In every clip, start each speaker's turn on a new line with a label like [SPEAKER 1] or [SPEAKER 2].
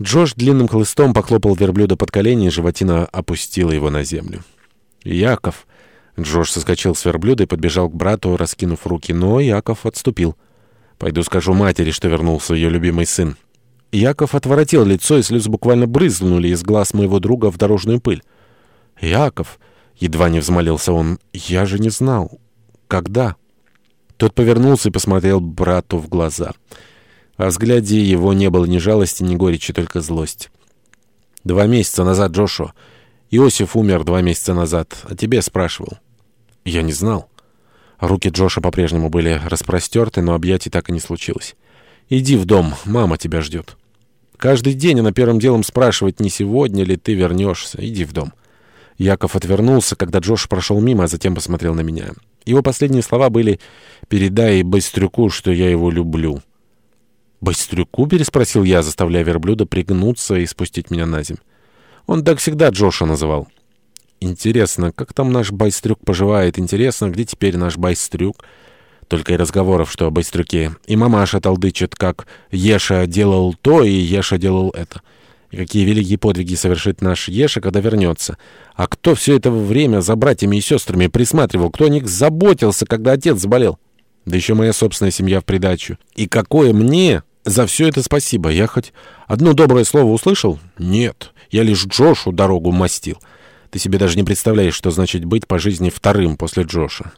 [SPEAKER 1] Джош длинным хлыстом похлопал верблюда под колени, и животина опустила его на землю. «Яков!» Джош соскочил с верблюда и подбежал к брату, раскинув руки, но Яков отступил. «Пойду скажу матери, что вернулся ее любимый сын». Яков отворотил лицо, и слезы буквально брызнули из глаз моего друга в дорожную пыль. «Яков!» — едва не взмолился он. «Я же не знал. Когда?» Тот повернулся и посмотрел брату в глаза. Во взгляде его не было ни жалости, ни горечи, только злость. «Два месяца назад, Джошуа. Иосиф умер два месяца назад. А тебе спрашивал». «Я не знал». Руки Джоша по-прежнему были распростерты, но объятий так и не случилось. «Иди в дом, мама тебя ждет». Каждый день она первым делом спрашивает, не сегодня ли ты вернешься. Иди в дом. Яков отвернулся, когда Джош прошел мимо, а затем посмотрел на меня. Его последние слова были «Передай Быстрюку, что я его люблю». «Быстрюку?» — переспросил я, заставляя верблюда пригнуться и спустить меня на землю. Он так всегда Джоша называл. «Интересно, как там наш Байстрюк поживает? Интересно, где теперь наш Байстрюк?» Только и разговоров, что о Байстрюке. И мамаша толдычит, как Еша делал то, и Еша делал это. И какие великие подвиги совершит наш Еша, когда вернется. А кто все это время за братьями и сестрами присматривал? Кто о них заботился, когда отец заболел? Да еще моя собственная семья в придачу. И какое мне за все это спасибо? Я хоть одно доброе слово услышал? Нет, я лишь Джошу дорогу мастил. Ты себе даже не представляешь, что значит быть по жизни вторым после Джоша.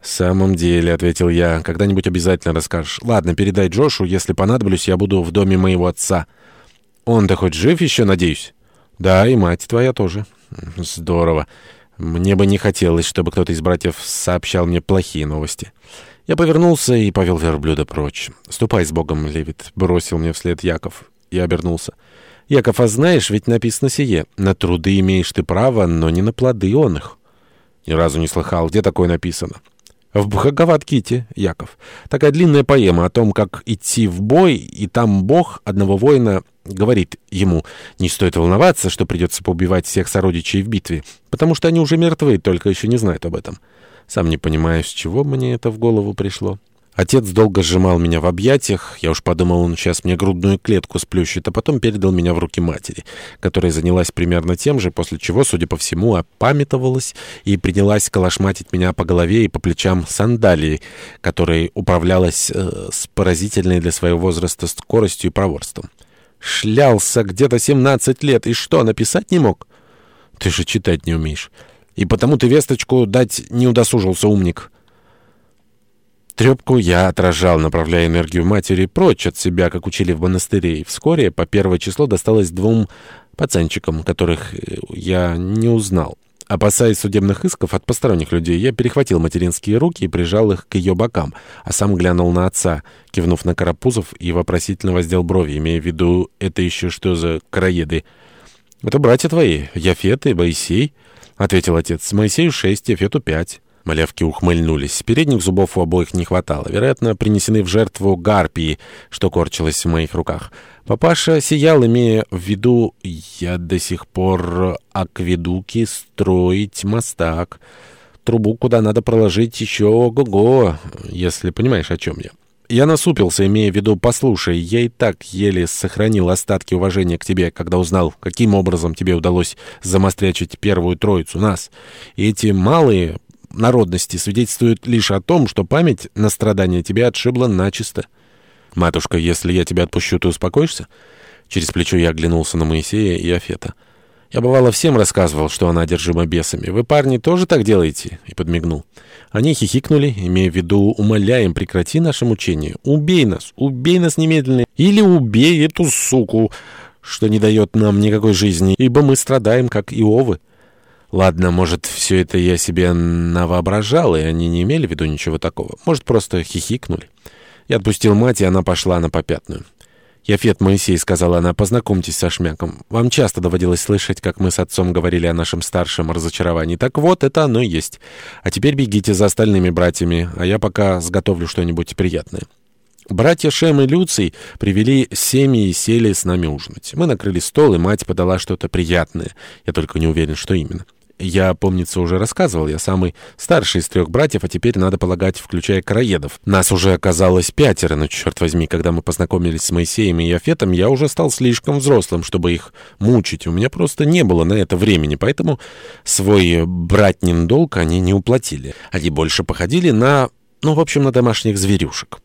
[SPEAKER 1] «В самом деле», — ответил я, — «когда-нибудь обязательно расскажешь. Ладно, передай Джошу, если понадоблюсь, я буду в доме моего отца». «Он-то хоть жив еще, надеюсь?» «Да, и мать твоя тоже». «Здорово. Мне бы не хотелось, чтобы кто-то из братьев сообщал мне плохие новости». Я повернулся и повел верблюда прочь. «Ступай с Богом, Левит», — бросил мне вслед Яков. Я обернулся. «Яков, а знаешь, ведь написано сие. На труды имеешь ты право, но не на плоды он их». «Ни разу не слыхал. Где такое написано?» В Бхагават-гите, Яков, такая длинная поэма о том, как идти в бой, и там бог одного воина говорит ему, не стоит волноваться, что придется поубивать всех сородичей в битве, потому что они уже мертвы, только еще не знают об этом. Сам не понимаю, с чего мне это в голову пришло. Отец долго сжимал меня в объятиях. Я уж подумал, он сейчас мне грудную клетку сплющит, а потом передал меня в руки матери, которая занялась примерно тем же, после чего, судя по всему, опамятовалась и принялась калашматить меня по голове и по плечам сандалии, которой управлялась э, с поразительной для своего возраста скоростью и проворством. Шлялся где-то 17 лет, и что, написать не мог? Ты же читать не умеешь. И потому ты весточку дать не удосужился, умник». Трепку я отражал, направляя энергию матери прочь от себя, как учили в монастыре. И вскоре по первое число досталось двум пацанчикам, которых э, я не узнал. Опасаясь судебных исков от посторонних людей, я перехватил материнские руки и прижал их к ее бокам, а сам глянул на отца, кивнув на Карапузов и вопросительно воздел брови, имея в виду, это еще что за караеды. «Это братья твои, Яфет и Моисей», — ответил отец. «Моисею шесть, Яфету пять». Малявки ухмыльнулись. Передних зубов у обоих не хватало. Вероятно, принесены в жертву гарпии, что корчилось в моих руках. Папаша сиял, имея в виду «я до сих пор акведуки строить мостак». Трубу, куда надо проложить еще ого-го, если понимаешь, о чем я. Я насупился, имея в виду, послушай, я и так еле сохранил остатки уважения к тебе, когда узнал, каким образом тебе удалось замострячить первую троицу нас. И эти малые народности свидетельствует лишь о том, что память на страдания тебя отшибла начисто. «Матушка, если я тебя отпущу, ты успокоишься?» Через плечо я оглянулся на Моисея и Афета. «Я, бывало, всем рассказывал, что она одержима бесами. Вы, парни, тоже так делаете?» И подмигнул. Они хихикнули, имея в виду «умоляем, прекрати наше мучение. Убей нас, убей нас немедленно. Или убей эту суку, что не дает нам никакой жизни, ибо мы страдаем, как Иовы». Ладно, может, все это я себе навоображал, и они не имели в виду ничего такого. Может, просто хихикнули. Я отпустил мать, и она пошла на попятную. «Яфет Моисей», — сказала она, — «познакомьтесь со Шмяком. Вам часто доводилось слышать, как мы с отцом говорили о нашем старшем разочаровании. Так вот, это оно и есть. А теперь бегите за остальными братьями, а я пока сготовлю что-нибудь приятное». Братья Шем и Люций привели семьи и сели с нами ужинать. Мы накрыли стол, и мать подала что-то приятное. Я только не уверен, что именно. Я, помнится, уже рассказывал, я самый старший из трех братьев, а теперь, надо полагать, включая Караедов. Нас уже оказалось пятеро, но, черт возьми, когда мы познакомились с Моисеем и Яфетом, я уже стал слишком взрослым, чтобы их мучить. У меня просто не было на это времени, поэтому свой братнин долг они не уплатили. Они больше походили на, ну, в общем, на домашних зверюшек.